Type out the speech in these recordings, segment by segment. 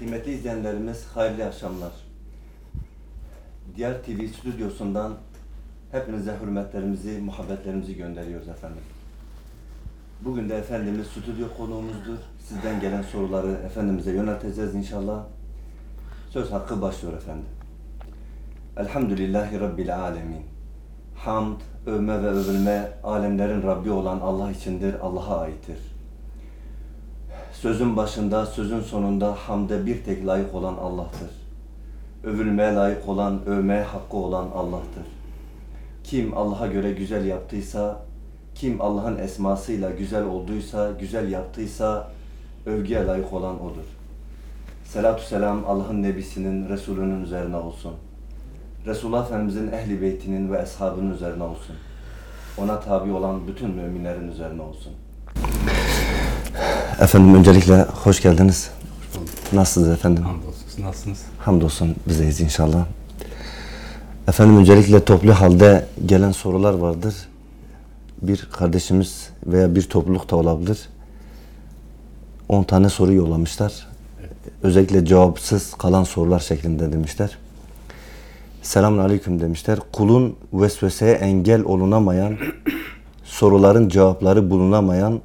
Kıymetli izleyenlerimiz hayırlı akşamlar. Diğer TV stüdyosundan hepinize hürmetlerimizi, muhabbetlerimizi gönderiyoruz efendim. Bugün de Efendimiz stüdyo konuğumuzdur. Sizden gelen soruları Efendimiz'e yönelteceğiz inşallah. Söz hakkı başlıyor efendim. Elhamdülillahi Rabbil Alemin. Hamd, övme ve övülme alemlerin Rabbi olan Allah içindir, Allah'a aittir. Sözün başında, sözün sonunda hamde bir tek layık olan Allah'tır. Övülmeye layık olan, övmeye hakkı olan Allah'tır. Kim Allah'a göre güzel yaptıysa, kim Allah'ın esmasıyla güzel olduysa, güzel yaptıysa, övgüye layık olan O'dur. Selatü selam Allah'ın Nebisinin, Resulünün üzerine olsun. Resulullah Efendimizin ehli beytinin ve eshabının üzerine olsun. Ona tabi olan bütün müminlerin üzerine olsun. Efendim öncelikle hoş geldiniz. Nasılsınız efendim? Hamdolsun. Siz nasılsınız? Hamdolsun bizeyiz inşallah. Efendim öncelikle toplu halde gelen sorular vardır. Bir kardeşimiz veya bir topluluk da olabilir. 10 tane soru yollamışlar. Özellikle cevapsız kalan sorular şeklinde demişler. Selamun aleyküm demişler. Kulun vesveseye engel olunamayan, soruların cevapları bulunamayan,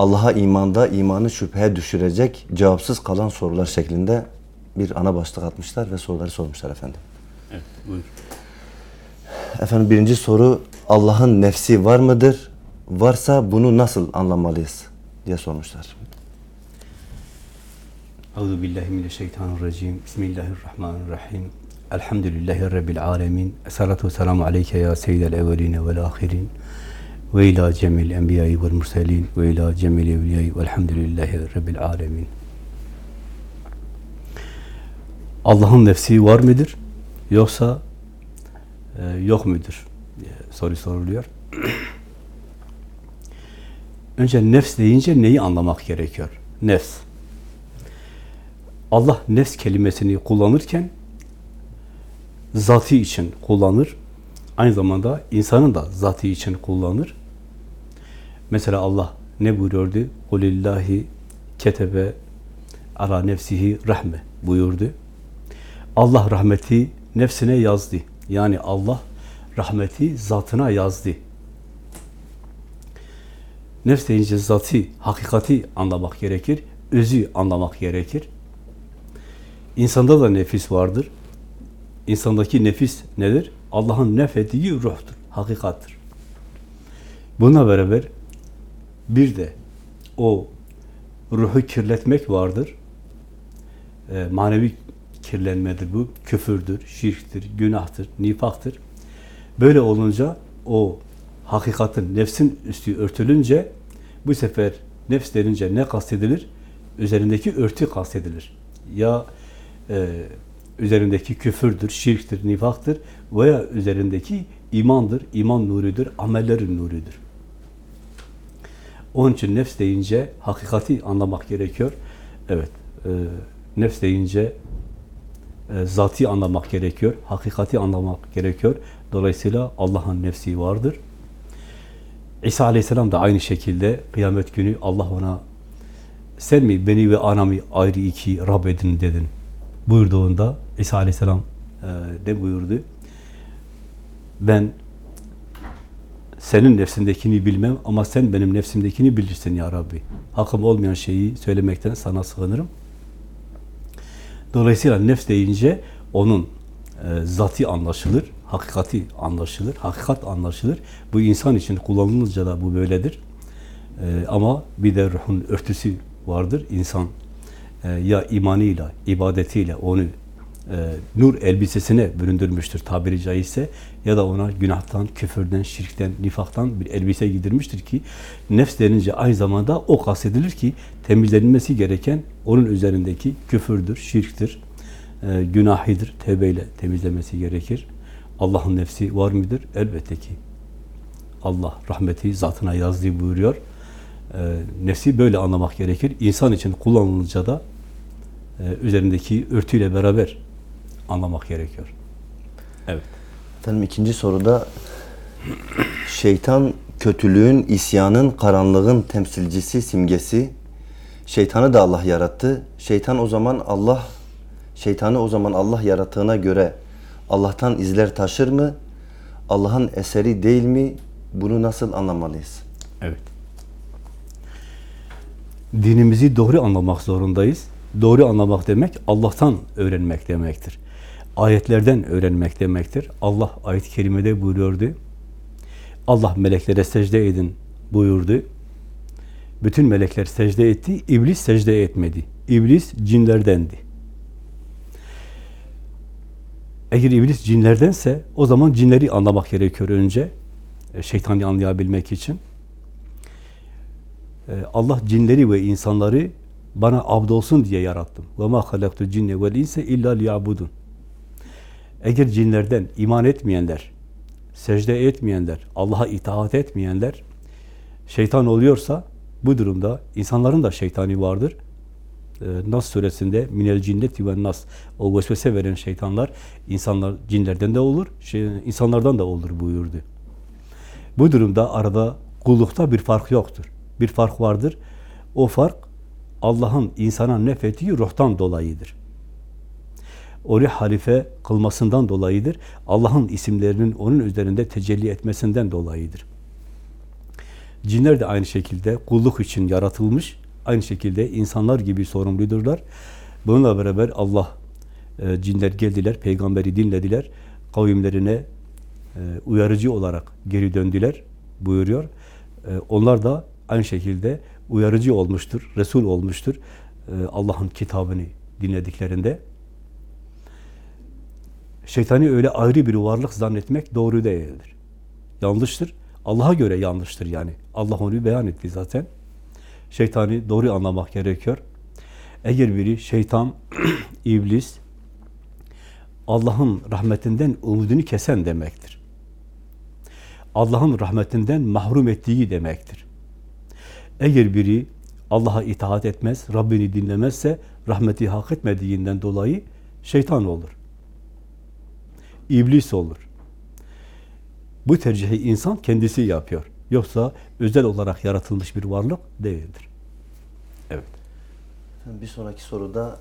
Allah'a imanda imanı şüpheye düşürecek cevapsız kalan sorular şeklinde bir ana başlık atmışlar ve soruları sormuşlar efendim. Evet, buyur. Efendim birinci soru Allah'ın nefsi var mıdır? Varsa bunu nasıl anlamalıyız diye sormuşlar. Euzu billahi mineşşeytanirracim. Bismillahirrahmanirrahim. Elhamdülillahi rabbil alamin. Essalatu vesselamu aleyke ya seyyidel evvelin ve'l ahirin. Ve ila cemil enbiya'i ve'l murselin ve ila cemil evliya'i ve'lhamdülillahi rabbil alamin. Allah'ın nefsi var mıdır? Yoksa e, yok mudur? diye soru soruluyor. Önce nefs deyince neyi anlamak gerekiyor? Nefs. Allah nefs kelimesini kullanırken zatı için kullanır. Aynı zamanda insanın da zatı için kullanır. Mesela Allah ne buyuruyordu? Kulillahi ketebe ala nefsihi rahme buyurdu. Allah rahmeti nefsine yazdı. Yani Allah rahmeti zatına yazdı. Nefs deyince zatı, hakikati anlamak gerekir. Özü anlamak gerekir. İnsanda da nefis vardır. İnsandaki nefis nedir? Allah'ın nefettiği ruhtur, hakikattır. Buna beraber bir de o ruhu kirletmek vardır. E, manevi kirlenmedir bu. Küfürdür, şirktir, günahtır, nifaktır. Böyle olunca o hakikatin, nefsin üstü örtülünce bu sefer nefs denince ne kastedilir? Üzerindeki örtü kastedilir. Ya e, üzerindeki küfürdür, şirktir, nifaktır veya üzerindeki imandır, iman nurudur, amellerin nurudur. Onun için nefs deyince hakikati anlamak gerekiyor. Evet, e, nefs deyince e, zati anlamak gerekiyor, hakikati anlamak gerekiyor. Dolayısıyla Allah'ın nefsi vardır. İsa Aleyhisselam da aynı şekilde kıyamet günü Allah ona sen mi beni ve anamı ayrı iki Rab edin dedin buyurduğunda İsa Aleyhisselam e, ne buyurdu? Ben senin nefsindekini bilmem ama sen benim nefsimdekini bilirsin ya Rabbi. Hakkım olmayan şeyi söylemekten sana sığınırım. Dolayısıyla nefs deyince onun e, zati anlaşılır, hakikati anlaşılır, hakikat anlaşılır. Bu insan için kullanılınca da bu böyledir. E, ama bir de ruhun örtüsü vardır. İnsan e, ya imanıyla, ibadetiyle onu e, nur elbisesine büründürmüştür tabiri caizse ya da ona günahtan, küfürden, şirkten, nifaktan bir elbise giydirmiştir ki nefs denince aynı zamanda o kastedilir ki temizlenmesi gereken onun üzerindeki küfürdür, şirktir, e, günahidir, tevbeyle temizlemesi gerekir. Allah'ın nefsi var mıdır? Elbette ki. Allah rahmeti zatına yazdığı buyuruyor. E, nefsi böyle anlamak gerekir. İnsan için kullanılınca da e, üzerindeki örtüyle beraber anlamak gerekiyor. Evet. Efendim ikinci soruda şeytan kötülüğün, isyanın, karanlığın temsilcisi, simgesi. Şeytanı da Allah yarattı. Şeytan o zaman Allah şeytanı o zaman Allah yarattığına göre Allah'tan izler taşır mı? Allah'ın eseri değil mi? Bunu nasıl anlamalıyız? Evet. Dinimizi doğru anlamak zorundayız. Doğru anlamak demek Allah'tan öğrenmek demektir. Ayetlerden öğrenmek demektir. Allah ayet-i kerimede buyuruyordu. Allah meleklere secde edin buyurdu. Bütün melekler secde etti, iblis secde etmedi. İblis cinlerdendi. Eğer iblis cinlerdense o zaman cinleri anlamak gerekiyor önce. E, Şeytani anlayabilmek için. E, Allah cinleri ve insanları bana abd olsun diye yarattım. Ve ma halaktu cinne vel inse illa liyabudun. Eğer cinlerden iman etmeyenler, secde etmeyenler, Allah'a itaat etmeyenler şeytan oluyorsa bu durumda insanların da şeytani vardır. Ee, Nas suresinde minel cinneti ve nas o vesvese veren şeytanlar insanlar cinlerden de olur, şey, insanlardan da olur buyurdu. Bu durumda arada kullukta bir fark yoktur. Bir fark vardır. O fark Allah'ın insana nefettiği ruhtan dolayıdır. Onu halife kılmasından dolayıdır. Allah'ın isimlerinin onun üzerinde tecelli etmesinden dolayıdır. Cinler de aynı şekilde kulluk için yaratılmış, aynı şekilde insanlar gibi sorumludurlar. Bununla beraber Allah, e, cinler geldiler, peygamberi dinlediler, kavimlerine e, uyarıcı olarak geri döndüler buyuruyor. E, onlar da aynı şekilde uyarıcı olmuştur, Resul olmuştur e, Allah'ın kitabını dinlediklerinde. Şeytani öyle ayrı bir varlık zannetmek doğru değildir. Yanlıştır. Allah'a göre yanlıştır yani. Allah onu beyan etti zaten. Şeytani doğru anlamak gerekiyor. Eğer biri şeytan, iblis, Allah'ın rahmetinden umudunu kesen demektir. Allah'ın rahmetinden mahrum ettiği demektir. Eğer biri Allah'a itaat etmez, Rabbini dinlemezse rahmeti hak etmediğinden dolayı şeytan olur. İblis olur. Bu tercihi insan kendisi yapıyor. Yoksa özel olarak yaratılmış bir varlık değildir. Evet. Bir sonraki soruda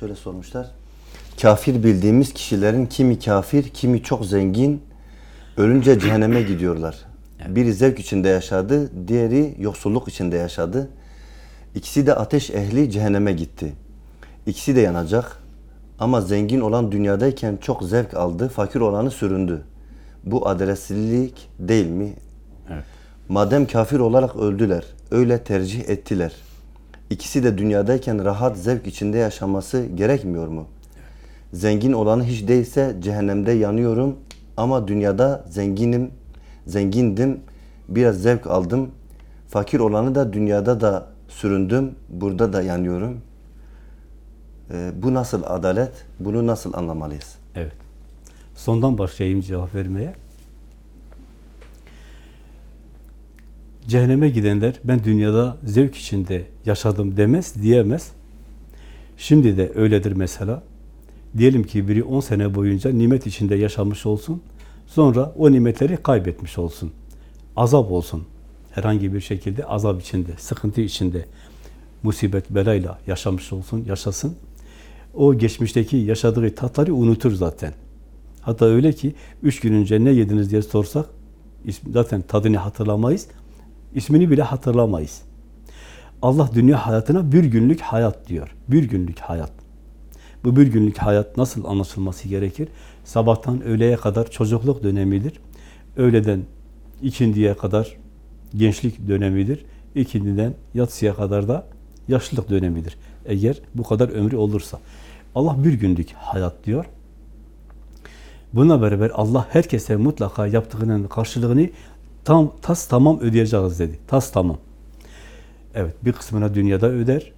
şöyle sormuşlar. Kafir bildiğimiz kişilerin kimi kafir, kimi çok zengin, ölünce cehenneme gidiyorlar. Biri zevk içinde yaşadı, diğeri yoksulluk içinde yaşadı. İkisi de ateş ehli cehenneme gitti. İkisi de yanacak. Ama zengin olan dünyadayken çok zevk aldı, fakir olanı süründü. Bu adaletsizlik değil mi? Evet. Madem kafir olarak öldüler, öyle tercih ettiler. İkisi de dünyadayken rahat zevk içinde yaşaması gerekmiyor mu? Zengin olanı hiç değilse cehennemde yanıyorum ama dünyada zenginim, zengindim, biraz zevk aldım. Fakir olanı da dünyada da süründüm, burada da yanıyorum. Ee, bu nasıl adalet? Bunu nasıl anlamalıyız? Evet. Sondan başlayayım cevap vermeye. Cehenneme gidenler ben dünyada zevk içinde yaşadım demez, diyemez. Şimdi de öyledir mesela. Diyelim ki biri 10 sene boyunca nimet içinde yaşamış olsun. Sonra o nimetleri kaybetmiş olsun. Azap olsun. Herhangi bir şekilde azap içinde, sıkıntı içinde, musibet, belayla yaşamış olsun, yaşasın. O geçmişteki yaşadığı tatları unutur zaten. Hatta öyle ki üç gün önce ne yediniz diye sorsak zaten tadını hatırlamayız. ismini bile hatırlamayız. Allah dünya hayatına bir günlük hayat diyor. Bir günlük hayat. Bu bir günlük hayat nasıl anlaşılması gerekir? Sabahtan öğleye kadar çocukluk dönemidir. Öğleden ikindiye kadar gençlik dönemidir. İkindiden yatsıya kadar da yaşlılık dönemidir. Eğer bu kadar ömrü olursa. Allah bir günlük hayat diyor. Buna beraber Allah herkese mutlaka yaptığının karşılığını tam tas tamam ödeyeceğiz dedi. Tas tamam. Evet, bir kısmına dünyada öder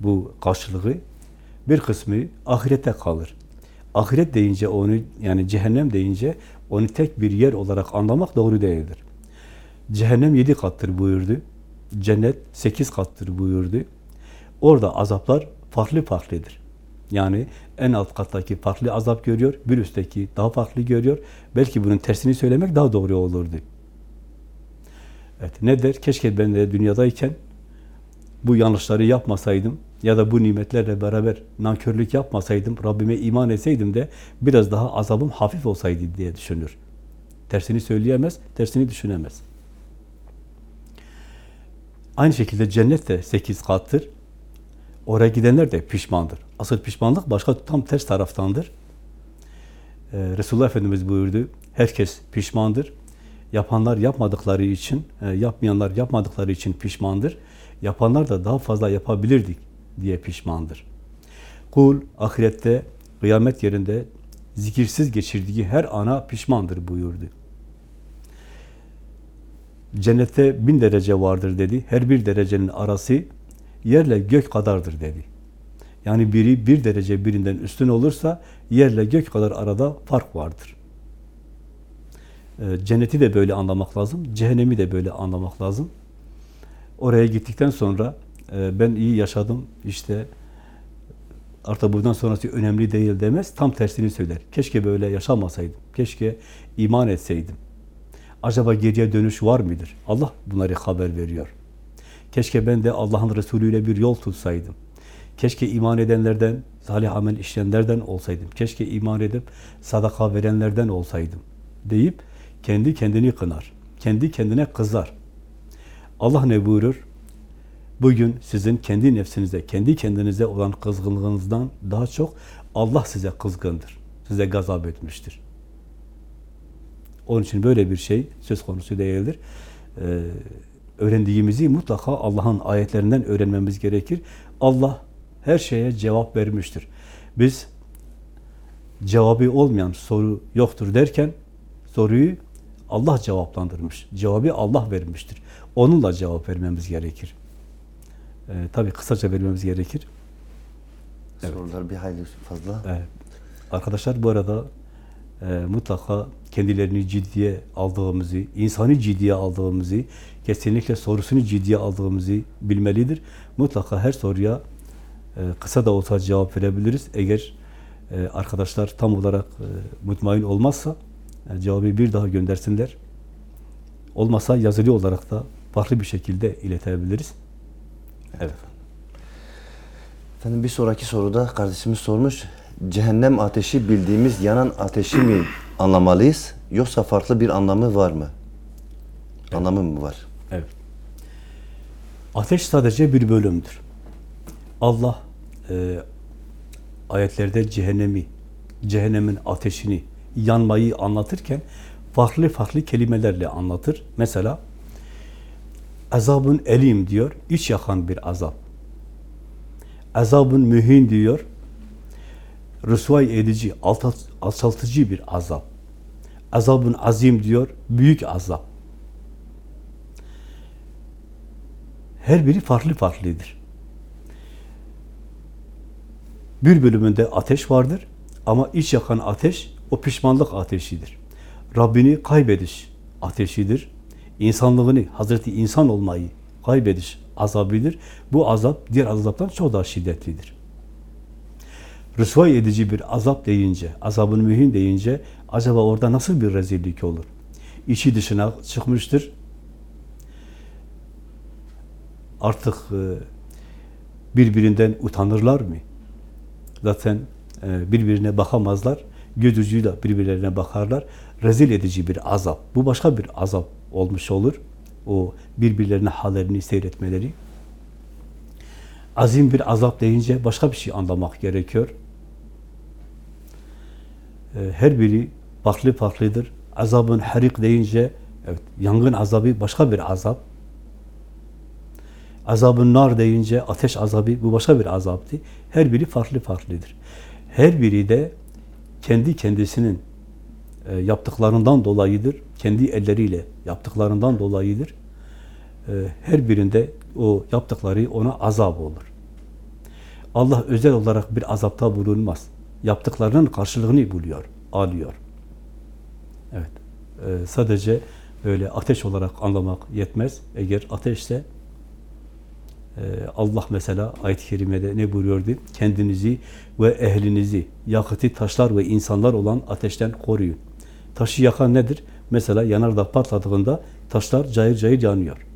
bu karşılığı. Bir kısmı ahirette kalır. Ahiret deyince onu yani cehennem deyince onu tek bir yer olarak anlamak doğru değildir. Cehennem yedi kattır buyurdu. Cennet sekiz kattır buyurdu. Orada azaplar farklı farklıdır. Yani en alt kattaki farklı azap görüyor, bir üstteki daha farklı görüyor. Belki bunun tersini söylemek daha doğru olurdu. Evet, ne der? Keşke ben de dünyadayken bu yanlışları yapmasaydım ya da bu nimetlerle beraber nankörlük yapmasaydım, Rabbime iman etseydim de biraz daha azabım hafif olsaydı diye düşünür. Tersini söyleyemez, tersini düşünemez. Aynı şekilde cennet de sekiz kattır. Oraya gidenler de pişmandır. Asıl pişmanlık başka tam ters taraftandır. Ee, Resulullah Efendimiz buyurdu, herkes pişmandır. Yapanlar yapmadıkları için, e, yapmayanlar yapmadıkları için pişmandır. Yapanlar da daha fazla yapabilirdik diye pişmandır. Kul ahirette, kıyamet yerinde zikirsiz geçirdiği her ana pişmandır buyurdu. Cennette bin derece vardır dedi. Her bir derecenin arası yerle gök kadardır dedi. Yani biri bir derece birinden üstün olursa yerle gök kadar arada fark vardır. Ee, Cenneti de böyle anlamak lazım. Cehennemi de böyle anlamak lazım. Oraya gittikten sonra e, ben iyi yaşadım işte artık bundan sonrası önemli değil demez. Tam tersini söyler. Keşke böyle yaşamasaydım. Keşke iman etseydim. Acaba geriye dönüş var mıdır? Allah bunları haber veriyor. Keşke ben de Allah'ın Resulü ile bir yol tutsaydım. Keşke iman edenlerden, salih amel işleyenlerden olsaydım. Keşke iman edip sadaka verenlerden olsaydım deyip kendi kendini kınar. Kendi kendine kızar. Allah ne buyurur? Bugün sizin kendi nefsinize, kendi kendinize olan kızgınlığınızdan daha çok Allah size kızgındır. Size gazap etmiştir. Onun için böyle bir şey söz konusu değildir. Ee, öğrendiğimizi mutlaka Allah'ın ayetlerinden öğrenmemiz gerekir. Allah her şeye cevap vermiştir. Biz cevabı olmayan soru yoktur derken soruyu Allah cevaplandırmış. Cevabı Allah vermiştir. Onunla cevap vermemiz gerekir. Ee, tabii kısaca vermemiz gerekir. Evet. Sorular bir hayli fazla. Evet. Arkadaşlar bu arada e, mutlaka kendilerini ciddiye aldığımızı, insanı ciddiye aldığımızı, kesinlikle sorusunu ciddiye aldığımızı bilmelidir. Mutlaka her soruya e, kısa da olsa cevap verebiliriz. Eğer e, arkadaşlar tam olarak e, mutmain olmazsa e, cevabı bir daha göndersinler. Olmasa yazılı olarak da farklı bir şekilde iletebiliriz. Evet. Efendim bir sonraki soruda kardeşimiz sormuş. Cehennem ateşi bildiğimiz yanan ateşi mi anlamalıyız yoksa farklı bir anlamı var mı? Anlamı mı var? Ateş sadece bir bölümdür. Allah e, ayetlerde cehennemi, cehennemin ateşini, yanmayı anlatırken farklı farklı kelimelerle anlatır. Mesela azabın elim diyor, iç yakan bir azap. Azabın mühin diyor, rüsvay edici, alçaltıcı bir azap. Azabın azim diyor, büyük azap. Her biri farklı farklıdır. Bir bölümünde ateş vardır ama iç yakan ateş o pişmanlık ateşidir. Rabbini kaybediş ateşidir. İnsanlığını, Hazreti insan olmayı kaybediş azabıdır. Bu azap diğer azaptan çok daha şiddetlidir. Rüsvay edici bir azap deyince, azabın mühim deyince acaba orada nasıl bir rezillik olur? İçi dışına çıkmıştır. Artık e, birbirinden utanırlar mı? Zaten e, birbirine bakamazlar. Göz ucuyla birbirlerine bakarlar. Rezil edici bir azap. Bu başka bir azap olmuş olur. O birbirlerine hallerini seyretmeleri. Azim bir azap deyince başka bir şey anlamak gerekiyor. E, Her biri farklı farklıdır. Azabın harik deyince evet, yangın azabı başka bir azap. Azabın nar deyince ateş azabı bu başka bir azaptı. Her biri farklı farklıdır. Her biri de kendi kendisinin e, yaptıklarından dolayıdır. Kendi elleriyle yaptıklarından dolayıdır. E, her birinde o yaptıkları ona azap olur. Allah özel olarak bir azapta bulunmaz. Yaptıklarının karşılığını buluyor, alıyor. Evet. E, sadece böyle ateş olarak anlamak yetmez. Eğer ateşse Allah mesela ayet-i kerimede ne buyuruyordu? Kendinizi ve ehlinizi yakıtı taşlar ve insanlar olan ateşten koruyun. Taşı yakan nedir? Mesela yanardağ patladığında taşlar cayır cayır yanıyor.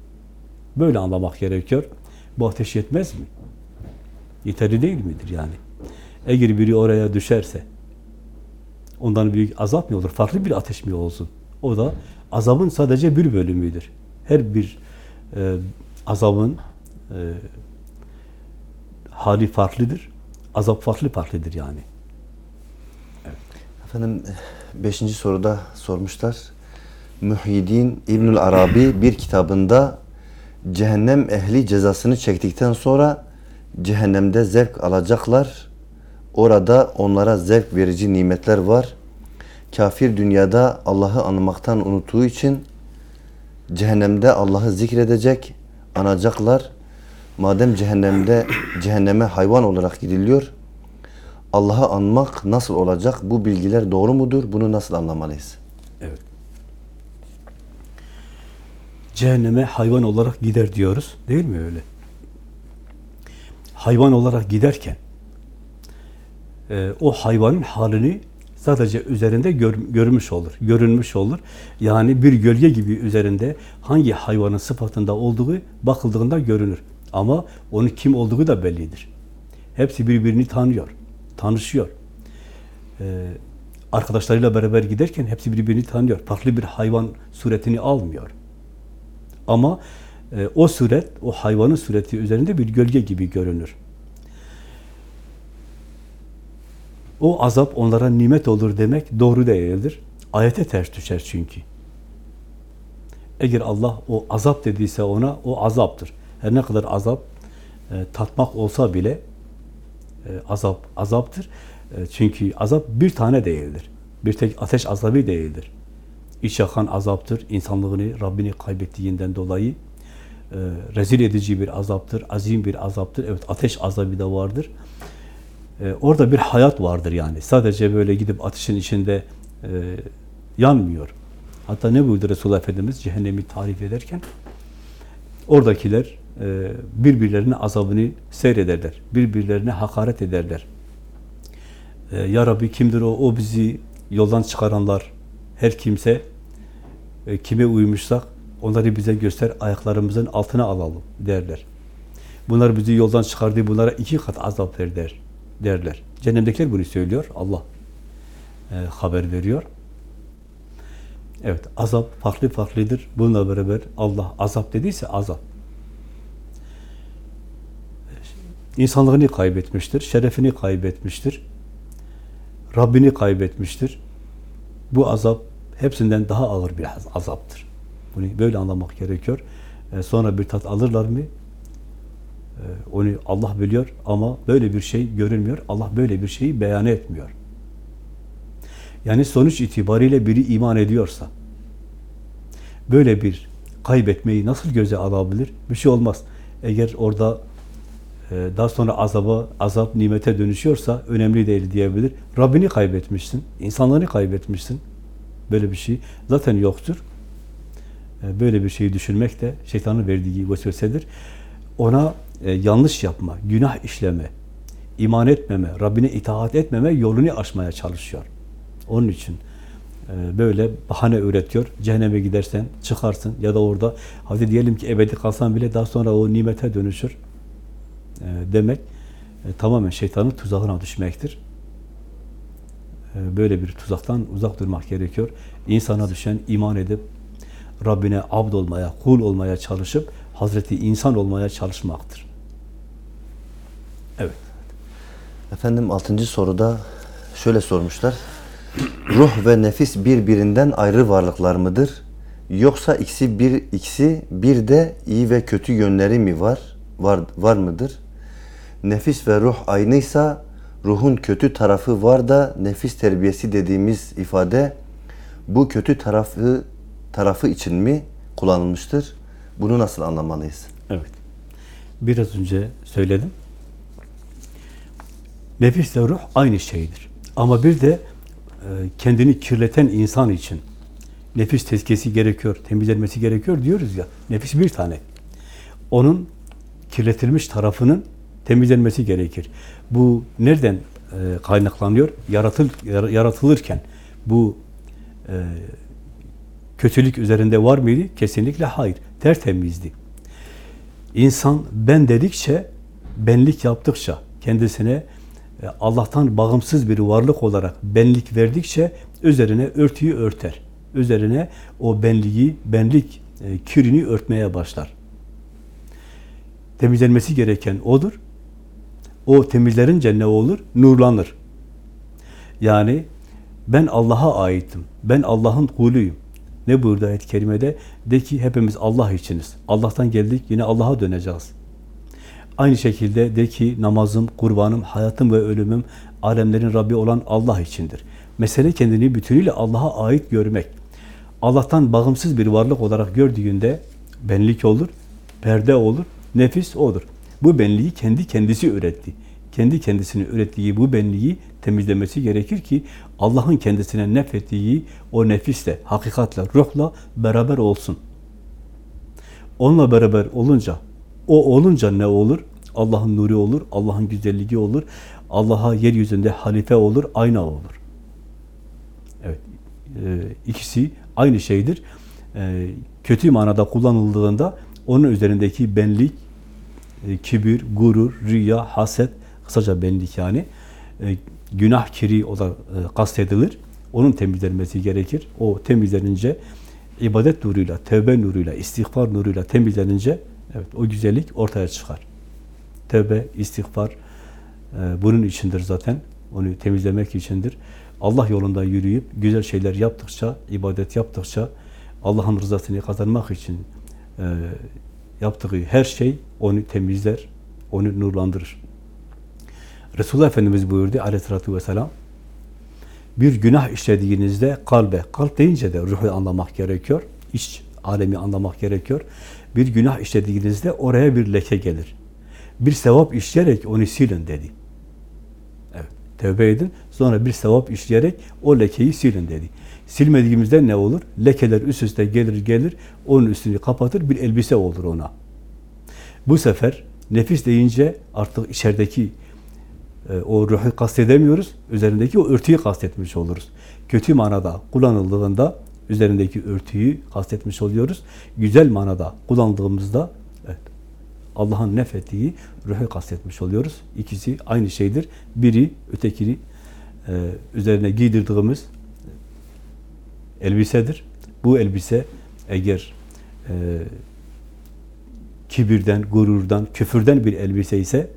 Böyle anlamak gerekiyor. Bu ateş yetmez mi? Yeterli değil midir yani? Eğer biri oraya düşerse ondan büyük azap mı olur? Farklı bir ateş mi olsun? O da azabın sadece bir bölümüdür. Her bir e, azabın e, hali farklıdır. Azap farklı farklıdır yani. Efendim beşinci soruda sormuşlar. Muhyiddin İbnül Arabi bir kitabında cehennem ehli cezasını çektikten sonra cehennemde zevk alacaklar. Orada onlara zevk verici nimetler var. Kafir dünyada Allah'ı anmaktan unuttuğu için cehennemde Allah'ı zikredecek, anacaklar. Madem cehennemde cehenneme hayvan olarak gidiliyor, Allah'ı anmak nasıl olacak? Bu bilgiler doğru mudur? Bunu nasıl anlamalıyız? Evet. Cehenneme hayvan olarak gider diyoruz. Değil mi öyle? Hayvan olarak giderken e, o hayvanın halini sadece üzerinde gör, görmüş olur, görünmüş olur. Yani bir gölge gibi üzerinde hangi hayvanın sıfatında olduğu bakıldığında görünür. Ama onun kim olduğu da bellidir. Hepsi birbirini tanıyor, tanışıyor. Ee, arkadaşlarıyla beraber giderken hepsi birbirini tanıyor. Farklı bir hayvan suretini almıyor. Ama e, o suret, o hayvanın sureti üzerinde bir gölge gibi görünür. O azap onlara nimet olur demek doğru değildir. Ayete ters düşer çünkü. Eğer Allah o azap dediyse ona o azaptır. Her ne kadar azap e, tatmak olsa bile e, azap azaptır. E, çünkü azap bir tane değildir. Bir tek ateş azabı değildir. İç yakan azaptır. İnsanlığını, Rabbini kaybettiğinden dolayı e, rezil edici bir azaptır. Azim bir azaptır. Evet ateş azabı da vardır. E, orada bir hayat vardır yani. Sadece böyle gidip ateşin içinde e, yanmıyor. Hatta ne buyurdu Resulullah Efendimiz cehennemi tarif ederken? Oradakiler birbirlerine azabını seyrederler. Birbirlerine hakaret ederler. E, ya Rabbi kimdir o? O bizi yoldan çıkaranlar. Her kimse e, kime uymuşsak onları bize göster, ayaklarımızın altına alalım derler. Bunlar bizi yoldan çıkardı, bunlara iki kat azap ver der, derler. Cehennemdekiler bunu söylüyor, Allah e, haber veriyor. Evet, azap farklı farklıdır. Bununla beraber Allah azap dediyse azap. İnsanlığını kaybetmiştir, şerefini kaybetmiştir, Rabbini kaybetmiştir. Bu azap hepsinden daha ağır bir azaptır. Bunu böyle anlamak gerekiyor. Ee, sonra bir tat alırlar mı? Ee, onu Allah biliyor ama böyle bir şey görünmüyor. Allah böyle bir şeyi beyan etmiyor. Yani sonuç itibariyle biri iman ediyorsa böyle bir kaybetmeyi nasıl göze alabilir? Bir şey olmaz. Eğer orada e, daha sonra azaba, azap nimete dönüşüyorsa önemli değil diyebilir. Rabbini kaybetmişsin, insanlığını kaybetmişsin. Böyle bir şey zaten yoktur. E, böyle bir şeyi düşünmek de şeytanın verdiği vesvesedir. Ona e, yanlış yapma, günah işleme, iman etmeme, Rabbine itaat etmeme yolunu aşmaya çalışıyor. Onun için e, böyle bahane üretiyor. Cehenneme gidersen çıkarsın ya da orada hadi diyelim ki ebedi kalsan bile daha sonra o nimete dönüşür demek e, tamamen şeytanın tuzağına düşmektir. E, böyle bir tuzaktan uzak durmak gerekiyor. İnsana düşen iman edip Rabbine abd olmaya, kul olmaya çalışıp Hazreti insan olmaya çalışmaktır. Evet. Efendim altıncı soruda şöyle sormuşlar. Ruh ve nefis birbirinden ayrı varlıklar mıdır? Yoksa ikisi bir ikisi bir de iyi ve kötü yönleri mi var? Var var mıdır? Nefis ve ruh aynıysa ruhun kötü tarafı var da nefis terbiyesi dediğimiz ifade bu kötü tarafı tarafı için mi kullanılmıştır? Bunu nasıl anlamalıyız? Evet. Biraz önce söyledim. Nefisle ruh aynı şeydir. Ama bir de e, kendini kirleten insan için nefis tezkiyesi gerekiyor, temizlenmesi gerekiyor diyoruz ya. Nefis bir tane. Onun kirletilmiş tarafının temizlenmesi gerekir. Bu nereden e, kaynaklanıyor? Yaratıl, yaratılırken bu e, kötülük üzerinde var mıydı? Kesinlikle hayır. Tertemizdi. İnsan ben dedikçe, benlik yaptıkça, kendisine e, Allah'tan bağımsız bir varlık olarak benlik verdikçe üzerine örtüyü örter. Üzerine o benliği, benlik e, kirini örtmeye başlar. Temizlenmesi gereken odur. O temizlerince ne olur? Nurlanır. Yani ben Allah'a aitim. Ben Allah'ın kuluyum. Ne buyurdu ayet-i kerimede? De ki hepimiz Allah içiniz. Allah'tan geldik yine Allah'a döneceğiz. Aynı şekilde de ki namazım, kurbanım, hayatım ve ölümüm alemlerin Rabbi olan Allah içindir. Mesele kendini bütünüyle Allah'a ait görmek. Allah'tan bağımsız bir varlık olarak gördüğünde benlik olur, perde olur, nefis odur. Bu benliği kendi kendisi üretti. Kendi kendisini ürettiği bu benliği temizlemesi gerekir ki Allah'ın kendisine nefettiği o nefisle, hakikatle, ruhla beraber olsun. Onunla beraber olunca, o olunca ne olur? Allah'ın nuru olur, Allah'ın güzelliği olur, Allah'a yeryüzünde halife olur, ayna olur. Evet, e, ikisi aynı şeydir. E, kötü manada kullanıldığında onun üzerindeki benlik, kibir, gurur, riya, haset, kısaca benlik yani, e, günah kiri o da e, kastedilir. Onun temizlenmesi gerekir. O temizlenince ibadet nuruyla, tevbe nuruyla, istiğfar nuruyla temizlenince evet o güzellik ortaya çıkar. Tevbe, istiğfar e, bunun içindir zaten. Onu temizlemek içindir. Allah yolunda yürüyüp güzel şeyler yaptıkça, ibadet yaptıkça Allah'ın rızasını kazanmak için e, yaptığı her şey onu temizler, onu nurlandırır. Resulullah Efendimiz buyurdu aleyhissalatü vesselam, bir günah işlediğinizde kalbe, kalp deyince de ruhu anlamak gerekiyor, iç alemi anlamak gerekiyor. Bir günah işlediğinizde oraya bir leke gelir. Bir sevap işleyerek onu silin dedi. Evet, tövbe edin, sonra bir sevap işleyerek o lekeyi silin dedi. Silmediğimizde ne olur? Lekeler üst üste gelir gelir, onun üstünü kapatır, bir elbise olur ona. Bu sefer nefis deyince artık içerideki e, o ruhu kastedemiyoruz, üzerindeki o örtüyü kastetmiş oluruz. Kötü manada kullanıldığında üzerindeki örtüyü kastetmiş oluyoruz. Güzel manada kullandığımızda evet, Allah'ın nefettiği ruhu kastetmiş oluyoruz. İkisi aynı şeydir. Biri ötekini e, üzerine giydirdiğimiz elbisedir. Bu elbise eğer e, kibirden, gururdan, küfürden bir elbise ise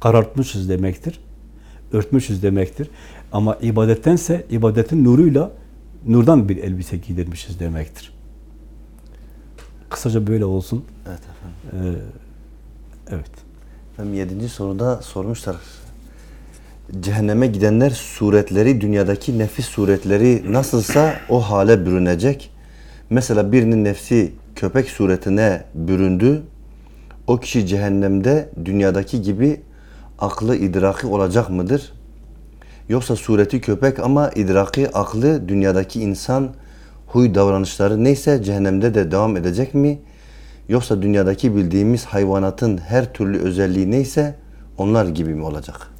karartmışız demektir. Örtmüşüz demektir. Ama ibadettense ibadetin nuruyla nurdan bir elbise giydirmişiz demektir. Kısaca böyle olsun. Evet efendim. Ee, evet. Efendim yedinci soruda sormuşlar. Cehenneme gidenler suretleri, dünyadaki nefis suretleri nasılsa o hale bürünecek. Mesela birinin nefsi köpek suretine büründü. O kişi cehennemde dünyadaki gibi aklı, idraki olacak mıdır? Yoksa sureti köpek ama idraki, aklı dünyadaki insan huy davranışları neyse cehennemde de devam edecek mi? Yoksa dünyadaki bildiğimiz hayvanatın her türlü özelliği neyse onlar gibi mi olacak?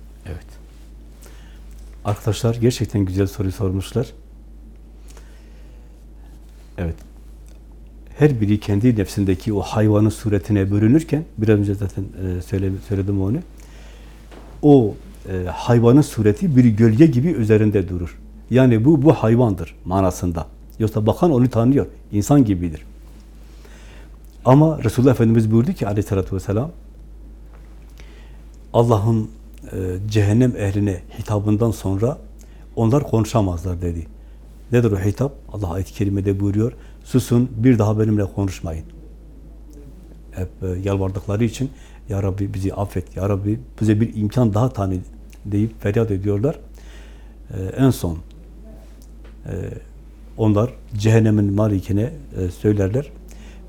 Arkadaşlar gerçekten güzel soru sormuşlar. Evet. Her biri kendi nefsindeki o hayvanın suretine bürünürken, biraz önce zaten e, söyledim, onu. O e, hayvanın sureti bir gölge gibi üzerinde durur. Yani bu bu hayvandır manasında. Yoksa bakan onu tanıyor. insan gibidir. Ama Resulullah Efendimiz buyurdu ki aleyhissalatü vesselam Allah'ın cehennem ehline hitabından sonra onlar konuşamazlar dedi. Nedir o hitap? Allah ayet-i kerimede buyuruyor. Susun, bir daha benimle konuşmayın. Hep e, yalvardıkları için Ya Rabbi bizi affet, Ya Rabbi bize bir imkan daha tanı deyip feryat ediyorlar. E, en son e, onlar cehennemin malikine e, söylerler.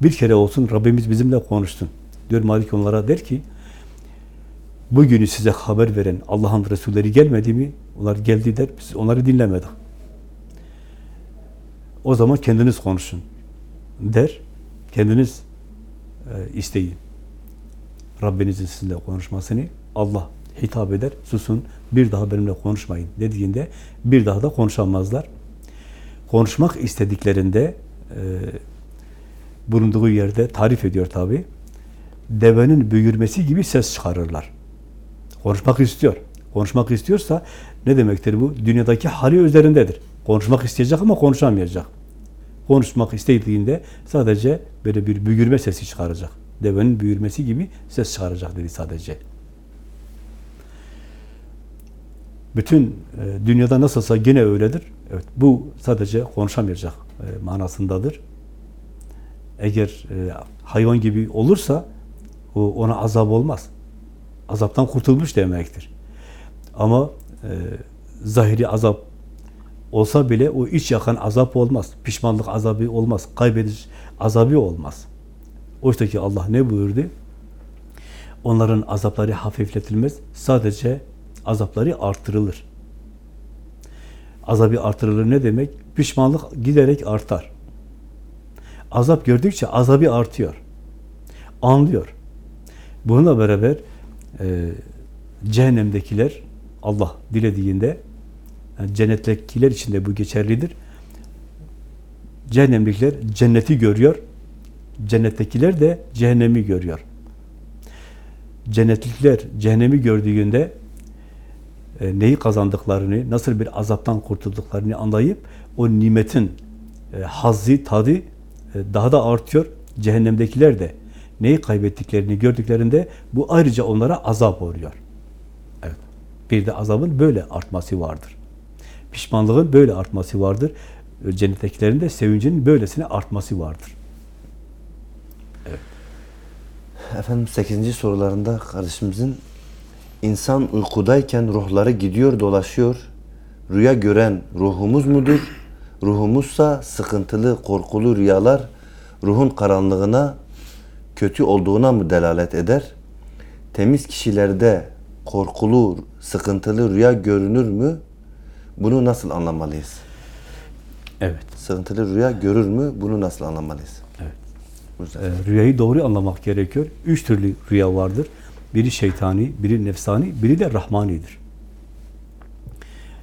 Bir kere olsun Rabbimiz bizimle konuşsun. Diyor Malik onlara der ki bugünü size haber veren Allah'ın Resulleri gelmedi mi? Onlar geldi der. Biz onları dinlemedik. O zaman kendiniz konuşun der. Kendiniz e, isteyin. Rabbinizin sizinle konuşmasını Allah hitap eder. Susun, bir daha benimle konuşmayın dediğinde bir daha da konuşamazlar. Konuşmak istediklerinde e, bulunduğu yerde tarif ediyor tabi. devenin büyürmesi gibi ses çıkarırlar. Konuşmak istiyor. Konuşmak istiyorsa ne demektir bu? Dünyadaki hali üzerindedir. Konuşmak isteyecek ama konuşamayacak. Konuşmak istediğinde sadece böyle bir büyürme sesi çıkaracak. Devenin büyürmesi gibi ses çıkaracak dedi sadece. Bütün e, dünyada nasılsa yine öyledir. Evet, bu sadece konuşamayacak e, manasındadır. Eğer e, hayvan gibi olursa o ona azap olmaz. Azaptan kurtulmuş demektir. Ama e, zahiri azap olsa bile o iç yakan azap olmaz. Pişmanlık azabı olmaz. Kaybediş azabı olmaz. Oysa ki Allah ne buyurdu? Onların azapları hafifletilmez. Sadece azapları artırılır. Azabı artırılır ne demek? Pişmanlık giderek artar. Azap gördükçe azabı artıyor. Anlıyor. Bununla beraber e, cehennemdekiler Allah dilediğinde yani cennettekiler için de bu geçerlidir. Cehennemlikler cenneti görüyor. Cennettekiler de cehennemi görüyor. Cennetlikler cehennemi gördüğünde e, neyi kazandıklarını, nasıl bir azaptan kurtulduklarını anlayıp o nimetin e, hazzı, tadı e, daha da artıyor. Cehennemdekiler de neyi kaybettiklerini gördüklerinde bu ayrıca onlara azap oluyor. Evet. Bir de azabın böyle artması vardır. Pişmanlığın böyle artması vardır. Cennettekilerin de sevincinin böylesine artması vardır. Efendim 8. sorularında kardeşimizin insan uykudayken ruhları gidiyor dolaşıyor. Rüya gören ruhumuz mudur? Ruhumuzsa sıkıntılı, korkulu rüyalar ruhun karanlığına, kötü olduğuna mı delalet eder? Temiz kişilerde korkulu, sıkıntılı rüya görünür mü? Bunu nasıl anlamalıyız? Evet. Sıkıntılı rüya görür mü? Bunu nasıl anlamalıyız? Evet. E, rüyayı doğru anlamak gerekiyor. Üç türlü rüya vardır. Biri şeytani, biri nefsani, biri de rahmanidir.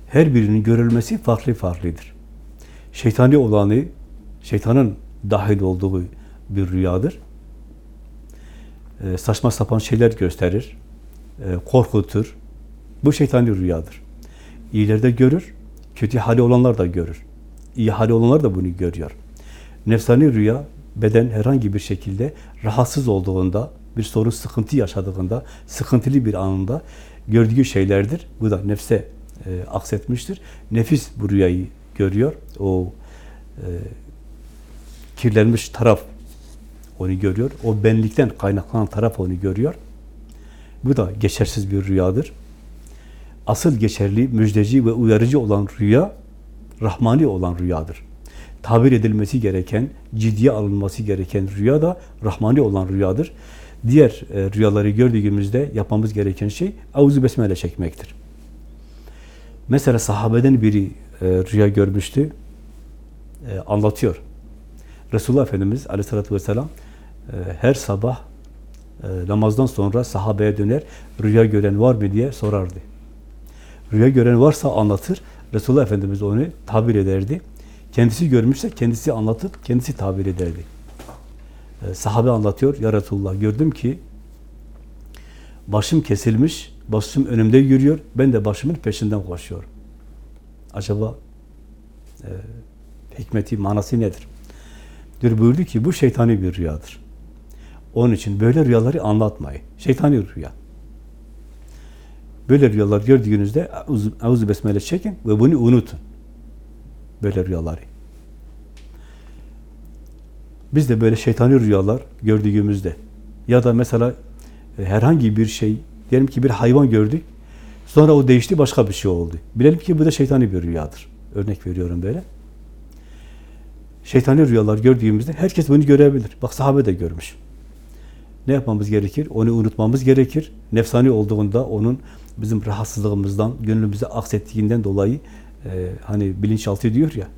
Her birinin görülmesi farklı farklıdır. Şeytani olanı, şeytanın dahil olduğu bir rüyadır. E, saçma sapan şeyler gösterir, e, korkutur. Bu şeytani rüyadır. İyiler de görür, kötü hali olanlar da görür. İyi hali olanlar da bunu görüyor. Nefsani rüya, beden herhangi bir şekilde rahatsız olduğunda, bir sorun, sıkıntı yaşadığında, sıkıntılı bir anında gördüğü şeylerdir. Bu da nefse e, aksetmiştir. Nefis bu rüyayı görüyor. O e, kirlenmiş taraf onu görüyor. O benlikten kaynaklanan taraf onu görüyor. Bu da geçersiz bir rüyadır. Asıl geçerli, müjdeci ve uyarıcı olan rüya, rahmani olan rüyadır. Tabir edilmesi gereken, ciddiye alınması gereken rüya da rahmani olan rüyadır. Diğer e, rüyaları gördüğümüzde yapmamız gereken şey avuzu besmele çekmektir. Mesela sahabeden biri e, rüya görmüştü, e, anlatıyor. Resulullah Efendimiz aleyhissalatü vesselam e, her sabah e, namazdan sonra sahabeye döner, rüya gören var mı diye sorardı. Rüya gören varsa anlatır, Resulullah Efendimiz onu tabir ederdi. Kendisi görmüşse kendisi anlatıp kendisi tabir ederdi. E, sahabe anlatıyor, ya Resulullah gördüm ki başım kesilmiş, başım önümde yürüyor, ben de başımın peşinden koşuyorum. Acaba e, hikmeti, manası nedir? Buyurdu ki bu şeytani bir rüyadır. Onun için böyle rüyaları anlatmayın. Şeytani rüya. Böyle rüyalar gördüğünüzde auzu besmele çekin ve bunu unutun. Böyle rüyaları. Biz de böyle şeytani rüyalar gördüğümüzde ya da mesela e, herhangi bir şey, diyelim ki bir hayvan gördük, sonra o değişti başka bir şey oldu. Bilelim ki bu da şeytani bir rüyadır. Örnek veriyorum böyle. Şeytani rüyalar gördüğümüzde herkes bunu görebilir. Bak sahabe de görmüş. Ne yapmamız gerekir? Onu unutmamız gerekir. Nefsani olduğunda onun bizim rahatsızlığımızdan, gönlümüze aksettiğinden dolayı e, hani bilinçaltı diyor ya,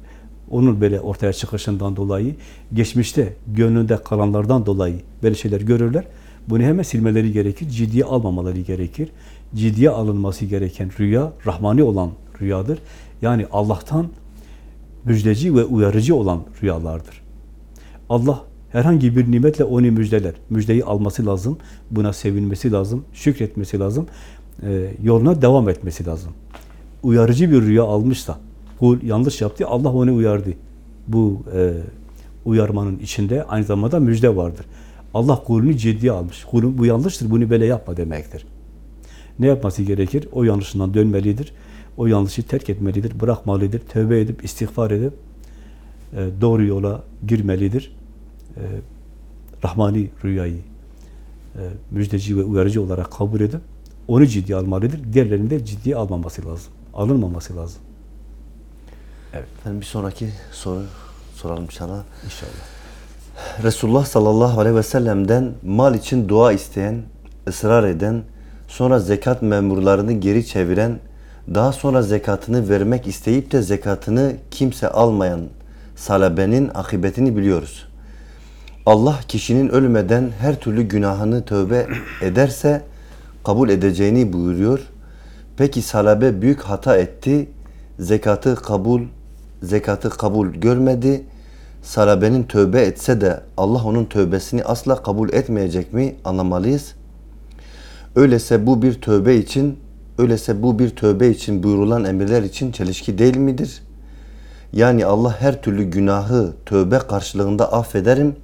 onun böyle ortaya çıkışından dolayı, geçmişte gönlünde kalanlardan dolayı böyle şeyler görürler. Bunu hemen silmeleri gerekir, ciddiye almamaları gerekir. Ciddiye alınması gereken rüya, rahmani olan rüyadır. Yani Allah'tan müjdeci ve uyarıcı olan rüyalardır. Allah Herhangi bir nimetle onu müjdeler. Müjdeyi alması lazım. Buna sevinmesi lazım. Şükretmesi lazım. Ee, yoluna devam etmesi lazım. Uyarıcı bir rüya almışsa, kul yanlış yaptı, Allah onu uyardı. Bu e, uyarmanın içinde aynı zamanda müjde vardır. Allah kulünü ciddiye almış. Kulun bu yanlıştır, bunu böyle yapma demektir. Ne yapması gerekir? O yanlışından dönmelidir. O yanlışı terk etmelidir, bırakmalıdır. Tövbe edip, istiğfar edip e, doğru yola girmelidir. E, Rahmani rüyayı e, müjdeci ve uyarıcı olarak kabul edip onu ciddiye almalıdır. Diğerlerini de ciddiye almaması lazım. Alınmaması lazım. Efendim bir sonraki soru soralım inşallah. İnşallah. Resulullah sallallahu aleyhi ve sellem'den mal için dua isteyen, ısrar eden, sonra zekat memurlarını geri çeviren, daha sonra zekatını vermek isteyip de zekatını kimse almayan salabenin akıbetini biliyoruz. Allah kişinin ölmeden her türlü günahını tövbe ederse kabul edeceğini buyuruyor. Peki salabe büyük hata etti, zekatı kabul zekatı kabul görmedi. Salabenin tövbe etse de Allah onun tövbesini asla kabul etmeyecek mi anlamalıyız. Öyleyse bu bir tövbe için, öyleyse bu bir tövbe için buyurulan emirler için çelişki değil midir? Yani Allah her türlü günahı tövbe karşılığında affederim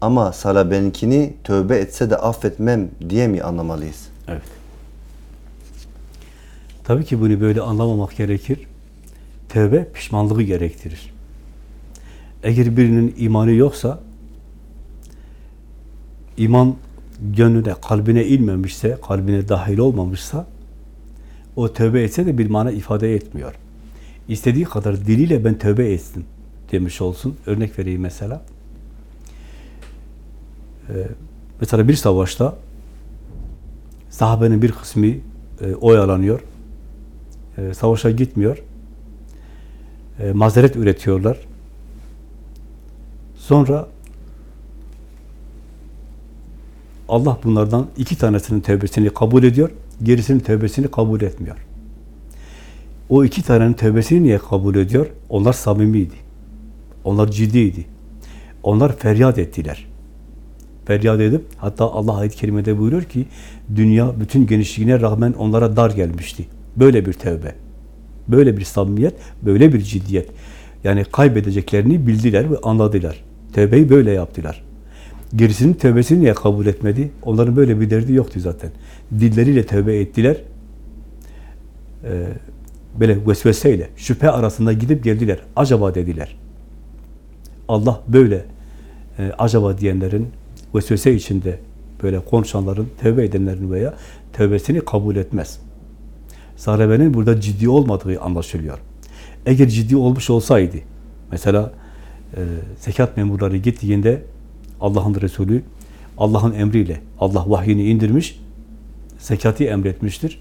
ama salabeninkini tövbe etse de affetmem diye mi anlamalıyız? Evet. Tabii ki bunu böyle anlamamak gerekir. Tevbe pişmanlığı gerektirir. Eğer birinin imanı yoksa, iman gönlüne, kalbine inmemişse, kalbine dahil olmamışsa, o tövbe etse de bir mana ifade etmiyor. İstediği kadar diliyle ben tövbe etsin demiş olsun. Örnek vereyim mesela. Ee, mesela bir savaşta sahabenin bir kısmı e, oyalanıyor. E, savaşa gitmiyor. E, mazeret üretiyorlar. Sonra Allah bunlardan iki tanesinin tövbesini kabul ediyor, gerisinin tövbesini kabul etmiyor. O iki tanenin tövbesini niye kabul ediyor? Onlar samimiydi. Onlar ciddiydi. Onlar feryat ettiler. Feryat edip, hatta Allah ayet-i kerimede buyuruyor ki, dünya bütün genişliğine rağmen onlara dar gelmişti. Böyle bir tövbe. Böyle bir samimiyet, böyle bir ciddiyet. Yani kaybedeceklerini bildiler ve anladılar. Tövbeyi böyle yaptılar. Gerisinin tövbesini niye kabul etmedi? Onların böyle bir derdi yoktu zaten. Dilleriyle tövbe ettiler. Ee, böyle vesveseyle, şüphe arasında gidip geldiler. Acaba dediler. Allah böyle e, acaba diyenlerin, vesvese içinde böyle konuşanların, tövbe edenlerin veya tövbesini kabul etmez. Sahabenin burada ciddi olmadığı anlaşılıyor. Eğer ciddi olmuş olsaydı, mesela e, zekat memurları gittiğinde Allah'ın Resulü Allah'ın emriyle Allah vahyini indirmiş, zekati emretmiştir.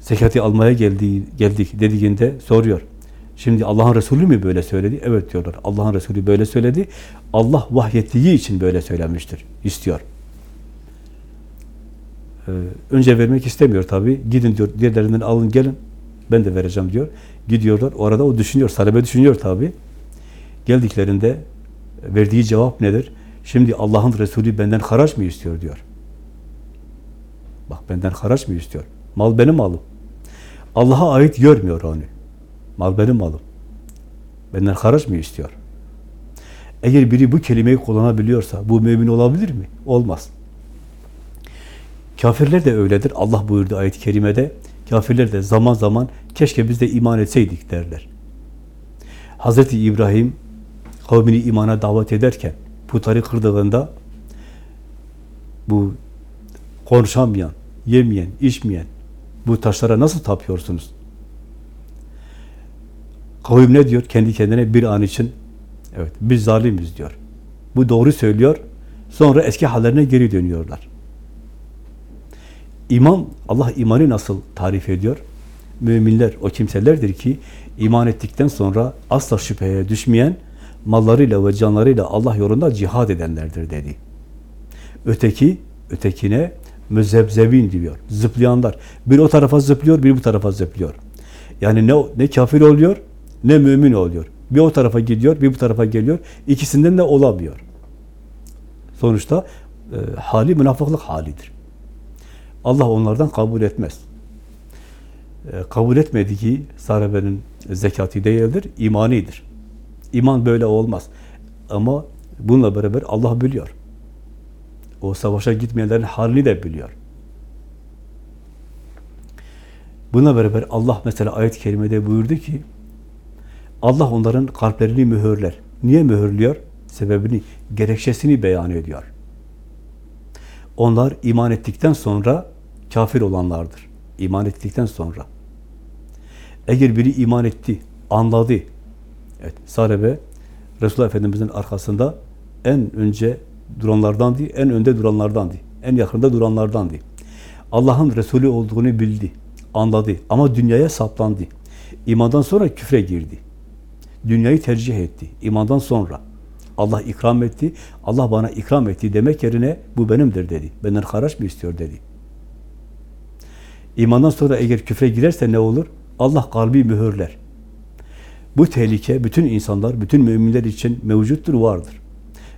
Zekati almaya geldiği, geldik dediğinde soruyor. Şimdi Allah'ın Resulü mü böyle söyledi? Evet diyorlar. Allah'ın Resulü böyle söyledi. Allah vahyettiği için böyle söylemiştir. istiyor. Ee, önce vermek istemiyor tabii. Gidin diyor, diğerlerinden alın gelin. Ben de vereceğim diyor. Gidiyorlar. O arada o düşünüyor. Talebe düşünüyor tabii. Geldiklerinde verdiği cevap nedir? Şimdi Allah'ın Resulü benden haraç mı istiyor diyor. Bak benden haraç mı istiyor? Mal benim malım. Allah'a ait görmüyor onu. Mal benim malım. Benden haraç mı istiyor? Eğer biri bu kelimeyi kullanabiliyorsa bu mümin olabilir mi? Olmaz. Kafirler de öyledir. Allah buyurdu ayet-i kerimede. Kafirler de zaman zaman keşke biz de iman etseydik derler. Hazreti İbrahim kavmini imana davet ederken putları kırdığında bu konuşamayan, yemeyen, içmeyen bu taşlara nasıl tapıyorsunuz? Kavim ne diyor? Kendi kendine bir an için evet biz zalimiz diyor. Bu doğru söylüyor. Sonra eski hallerine geri dönüyorlar. İman, Allah imanı nasıl tarif ediyor? Müminler o kimselerdir ki iman ettikten sonra asla şüpheye düşmeyen, mallarıyla ve canlarıyla Allah yolunda cihad edenlerdir dedi. Öteki, ötekine müzebzebin diyor. Zıplayanlar. Bir o tarafa zıplıyor, bir bu tarafa zıplıyor. Yani ne ne kafir oluyor, ne mümin oluyor. Bir o tarafa gidiyor, bir bu tarafa geliyor. İkisinden de olamıyor. Sonuçta e, hali münafıklık halidir. Allah onlardan kabul etmez. E, kabul etmediği sahabenin zekati değildir, imanidir. İman böyle olmaz. Ama bununla beraber Allah biliyor. O savaşa gitmeyenlerin halini de biliyor. Buna beraber Allah mesela ayet-i kerimede buyurdu ki Allah onların kalplerini mühürler. Niye mühürlüyor? Sebebini, gerekçesini beyan ediyor. Onlar iman ettikten sonra kafir olanlardır. İman ettikten sonra. Eğer biri iman etti, anladı. Evet, sahabe Resulullah Efendimiz'in arkasında en önce duranlardandı, en önde duranlardandı. En yakında duranlardandı. Allah'ın Resulü olduğunu bildi, anladı ama dünyaya saplandı. İmandan sonra küfre girdi. Dünyayı tercih etti. İmandan sonra. Allah ikram etti. Allah bana ikram etti demek yerine bu benimdir dedi. Benden haraç mı istiyor dedi. İmandan sonra eğer küfre girerse ne olur? Allah kalbi mühürler. Bu tehlike bütün insanlar, bütün müminler için mevcuttur, vardır.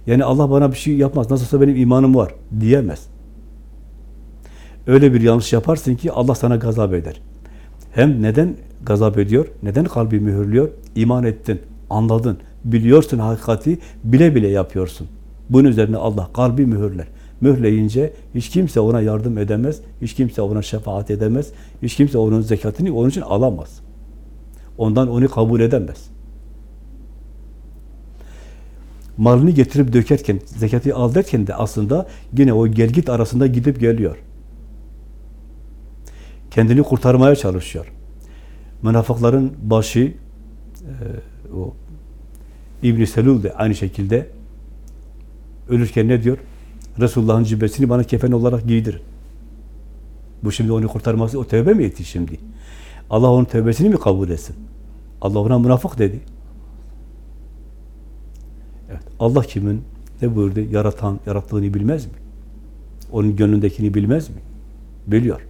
Yani Allah bana bir şey yapmaz, nasılsa benim imanım var diyemez. Öyle bir yanlış yaparsın ki Allah sana gazap eder. Hem neden gazap ediyor, neden kalbi mühürlüyor? İman ettin, anladın, biliyorsun hakikati, bile bile yapıyorsun. Bunun üzerine Allah kalbi mühürler. Mühürleyince hiç kimse ona yardım edemez, hiç kimse ona şefaat edemez, hiç kimse onun zekatını onun için alamaz. Ondan onu kabul edemez. Malını getirip dökerken, zekatı al derken de aslında yine o gelgit arasında gidip geliyor. Kendini kurtarmaya çalışıyor. Münafıkların başı e, o İbn Selul de aynı şekilde ölürken ne diyor? Resulullah'ın cübbesini bana kefen olarak giydirin. Bu şimdi onu kurtarması, o tövbe mi etti şimdi? Allah onun tövbesini mi kabul etsin? Allah ona münafık dedi. Evet, Allah kimin ne buyurdu? Yaratan, yarattığını bilmez mi? Onun gönlündekini bilmez mi? Biliyor.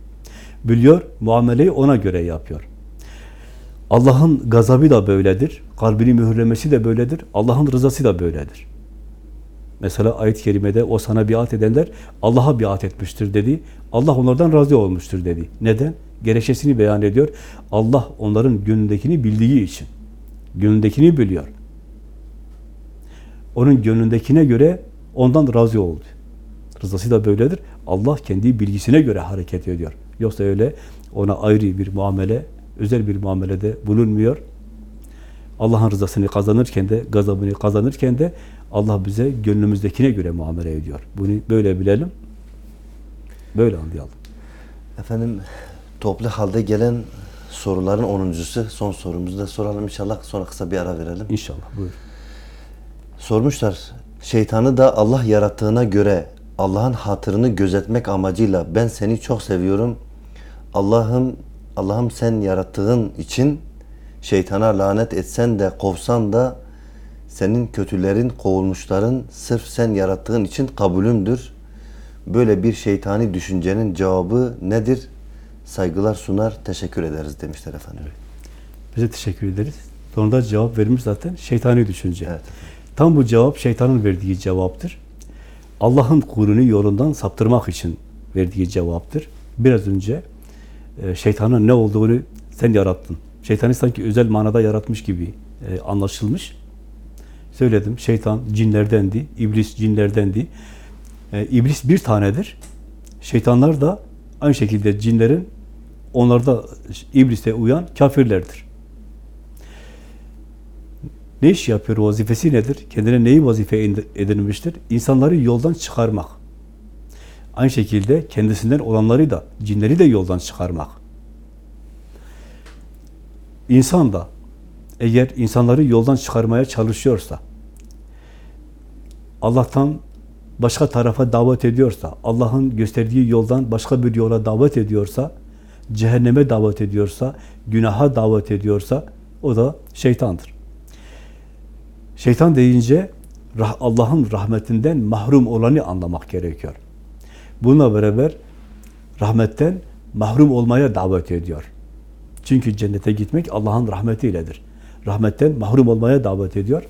Biliyor, muameleyi ona göre yapıyor. Allah'ın gazabı da böyledir. Kalbini mühürlemesi de böyledir. Allah'ın rızası da böyledir. Mesela ayet-i kerimede o sana biat edenler Allah'a biat etmiştir dedi. Allah onlardan razı olmuştur dedi. Neden? Gerekçesini beyan ediyor. Allah onların gönlündekini bildiği için. Gönlündekini biliyor. Onun gönlündekine göre ondan razı oldu. Rızası da böyledir. Allah kendi bilgisine göre hareket ediyor. Yoksa öyle ona ayrı bir muamele, özel bir muamelede bulunmuyor. Allah'ın rızasını kazanırken de, gazabını kazanırken de Allah bize gönlümüzdekine göre muamele ediyor. Bunu böyle bilelim, böyle anlayalım. Efendim toplu halde gelen soruların 10.sü son sorumuzu da soralım inşallah sonra kısa bir ara verelim. İnşallah, buyur. Sormuşlar şeytanı da Allah yarattığına göre Allah'ın hatırını gözetmek amacıyla ben seni çok seviyorum. Allah'ım Allah'ım sen yarattığın için şeytana lanet etsen de kovsan da senin kötülerin, kovulmuşların sırf sen yarattığın için kabulümdür. Böyle bir şeytani düşüncenin cevabı nedir? Saygılar sunar, teşekkür ederiz demişler efendim. Bize teşekkür ederiz. Sonunda cevap vermiş zaten şeytani düşünce. Evet. Tam bu cevap şeytanın verdiği cevaptır. Allah'ın kulunu yolundan saptırmak için verdiği cevaptır. Biraz önce e, şeytanın ne olduğunu sen yarattın. Şeytanı sanki özel manada yaratmış gibi e, anlaşılmış. Söyledim, şeytan cinlerdendi, iblis cinlerdendi. E, iblis bir tanedir. Şeytanlar da aynı şekilde cinlerin onlarda iblise uyan kafirlerdir. Ne iş yapıyor, vazifesi nedir? Kendine neyi vazife edinmiştir? İnsanları yoldan çıkarmak. Aynı şekilde kendisinden olanları da, cinleri de yoldan çıkarmak. İnsan da eğer insanları yoldan çıkarmaya çalışıyorsa, Allah'tan başka tarafa davet ediyorsa, Allah'ın gösterdiği yoldan başka bir yola davet ediyorsa, cehenneme davet ediyorsa, günaha davet ediyorsa, o da şeytandır. Şeytan deyince Allah'ın rahmetinden mahrum olanı anlamak gerekiyor. Bununla beraber rahmetten mahrum olmaya davet ediyor. Çünkü cennete gitmek Allah'ın rahmetiyledir. rahmetten mahrum olmaya davet ediyor.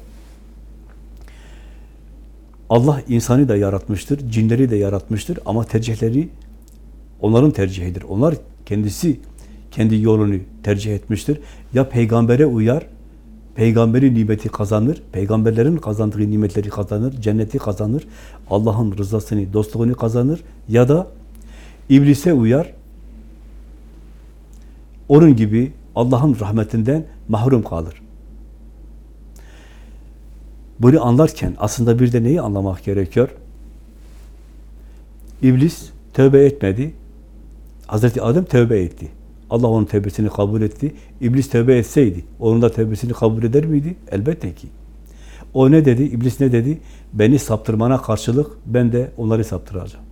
Allah insanı da yaratmıştır, cinleri de yaratmıştır ama tercihleri onların tercihidir. Onlar kendisi kendi yolunu tercih etmiştir. Ya peygambere uyar, peygamberi nimeti kazanır, peygamberlerin kazandığı nimetleri kazanır, cenneti kazanır, Allah'ın rızasını, dostluğunu kazanır ya da iblise uyar, onun gibi Allah'ın rahmetinden mahrum kalır. Bunu anlarken aslında bir de neyi anlamak gerekiyor? İblis tövbe etmedi. Hazreti Adem tövbe etti. Allah onun tövbesini kabul etti. İblis tövbe etseydi, onun da tövbesini kabul eder miydi? Elbette ki. O ne dedi? İblis ne dedi? Beni saptırmana karşılık ben de onları saptıracağım.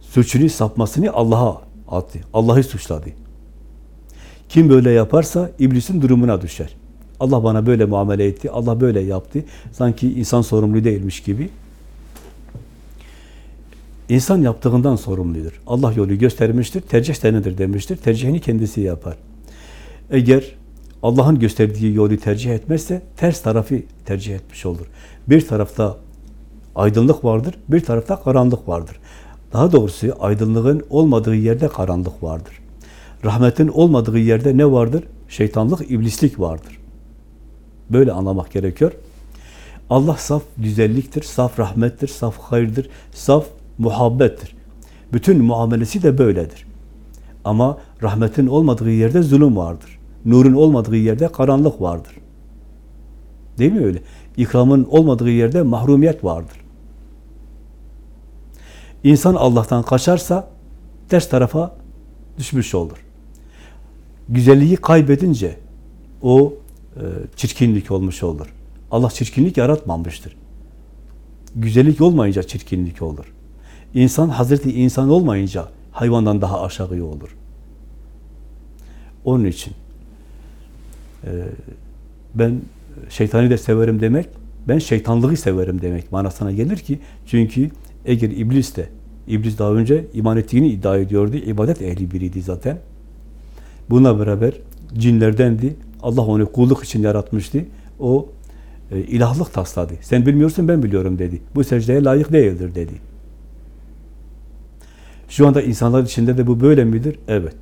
Suçunu sapmasını Allah'a attı. Allah'ı suçladı. Kim böyle yaparsa iblisin durumuna düşer. Allah bana böyle muamele etti, Allah böyle yaptı. Sanki insan sorumlu değilmiş gibi. İnsan yaptığından sorumludur. Allah yolu göstermiştir, tercih senedir demiştir. Tercihini kendisi yapar. Eğer Allah'ın gösterdiği yolu tercih etmezse ters tarafı tercih etmiş olur. Bir tarafta aydınlık vardır, bir tarafta karanlık vardır. Daha doğrusu aydınlığın olmadığı yerde karanlık vardır. Rahmetin olmadığı yerde ne vardır? Şeytanlık, iblislik vardır. Böyle anlamak gerekiyor. Allah saf güzelliktir, saf rahmettir, saf hayırdır, saf muhabbettir. Bütün muamelesi de böyledir. Ama rahmetin olmadığı yerde zulüm vardır. Nurun olmadığı yerde karanlık vardır. Değil mi öyle? İkramın olmadığı yerde mahrumiyet vardır. İnsan Allah'tan kaçarsa ters tarafa düşmüş olur. Güzelliği kaybedince o e, çirkinlik olmuş olur. Allah çirkinlik yaratmamıştır. Güzellik olmayınca çirkinlik olur. İnsan Hazreti insan olmayınca hayvandan daha aşağı olur. Onun için e, ben şeytani de severim demek, ben şeytanlığı severim demek manasına gelir ki çünkü eğer iblis de iblis daha önce iman ettiğini iddia ediyordu. ibadet ehli biriydi zaten. Buna beraber cinlerdendi. Allah onu kulluk için yaratmıştı. O e, ilahlık tasladı. Sen bilmiyorsun ben biliyorum dedi. Bu secdeye layık değildir dedi. Şu anda insanlar içinde de bu böyle midir? Evet.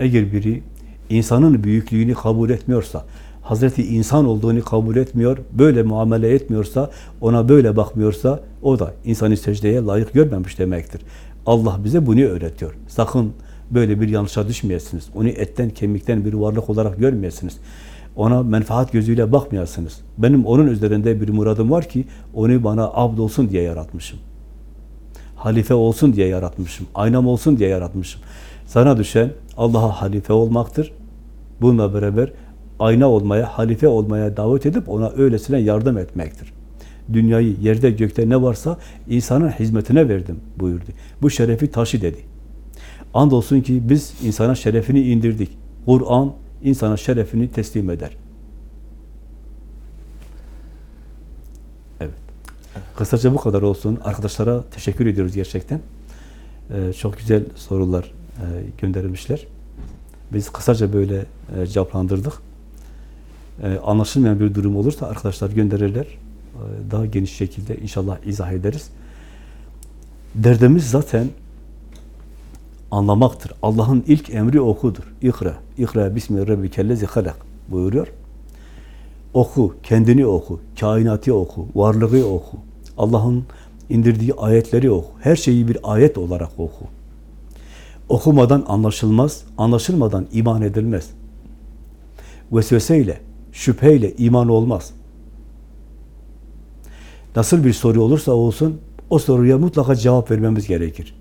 Eğer biri insanın büyüklüğünü kabul etmiyorsa, Hazreti insan olduğunu kabul etmiyor, böyle muamele etmiyorsa, ona böyle bakmıyorsa, o da insanı secdeye layık görmemiş demektir. Allah bize bunu öğretiyor. Sakın böyle bir yanlışa düşmeyesiniz. Onu etten, kemikten bir varlık olarak görmeyesiniz. Ona menfaat gözüyle bakmayasınız. Benim onun üzerinde bir muradım var ki, onu bana abd olsun diye yaratmışım. Halife olsun diye yaratmışım. Aynam olsun diye yaratmışım. Sana düşen Allah'a halife olmaktır. Bununla beraber ayna olmaya, halife olmaya davet edip ona öylesine yardım etmektir. Dünyayı, yerde, gökte ne varsa insanın hizmetine verdim buyurdu. Bu şerefi taşı dedi. Andolsun ki biz insana şerefini indirdik. Kur'an insana şerefini teslim eder. Evet. Kısaca bu kadar olsun. Arkadaşlara teşekkür ediyoruz gerçekten. Ee, çok güzel sorular e, gönderilmişler. Biz kısaca böyle e, cevaplandırdık. E, anlaşılmayan bir durum olursa arkadaşlar gönderirler. E, daha geniş şekilde inşallah izah ederiz. Derdimiz zaten anlamaktır. Allah'ın ilk emri okudur. İkra. İkra bismi rabbikellezi halak buyuruyor. Oku, kendini oku, kainatı oku, varlığı oku. Allah'ın indirdiği ayetleri oku. Her şeyi bir ayet olarak oku. Okumadan anlaşılmaz, anlaşılmadan iman edilmez. Vesveseyle, şüpheyle iman olmaz. Nasıl bir soru olursa olsun, o soruya mutlaka cevap vermemiz gerekir.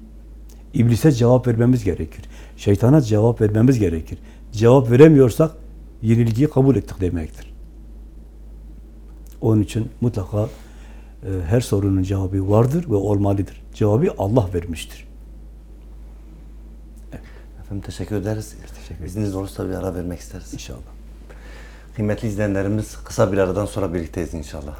İblise cevap vermemiz gerekir. Şeytana cevap vermemiz gerekir. Cevap veremiyorsak yenilgiyi kabul ettik demektir. Onun için mutlaka e, her sorunun cevabı vardır ve olmalıdır. Cevabı Allah vermiştir. Efendim teşekkür ederiz. Teşekkür İzniniz olursa bir ara vermek isteriz. İnşallah. Kıymetli izleyenlerimiz kısa bir aradan sonra birlikteyiz inşallah.